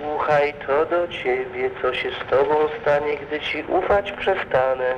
słuchaj, to do ciebie, co się z tobą stanie, gdy ci ufać przestanę.